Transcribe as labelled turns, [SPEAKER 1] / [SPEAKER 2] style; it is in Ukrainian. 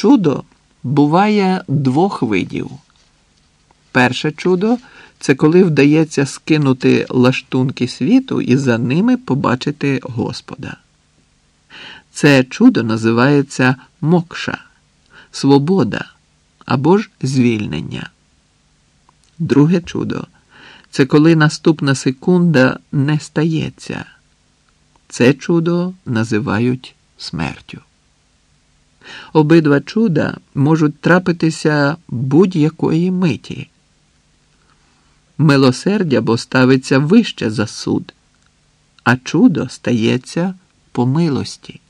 [SPEAKER 1] Чудо буває двох видів. Перше чудо це коли вдається скинути лаштунки світу і за ними побачити Господа. Це чудо називається мокша, свобода або ж звільнення. Друге чудо це коли наступна секунда не стається. Це чудо називають смертю. Обидва чуда можуть трапитися будь-якої миті. Милосердя бо ставиться вище за суд, а чудо стається по милості.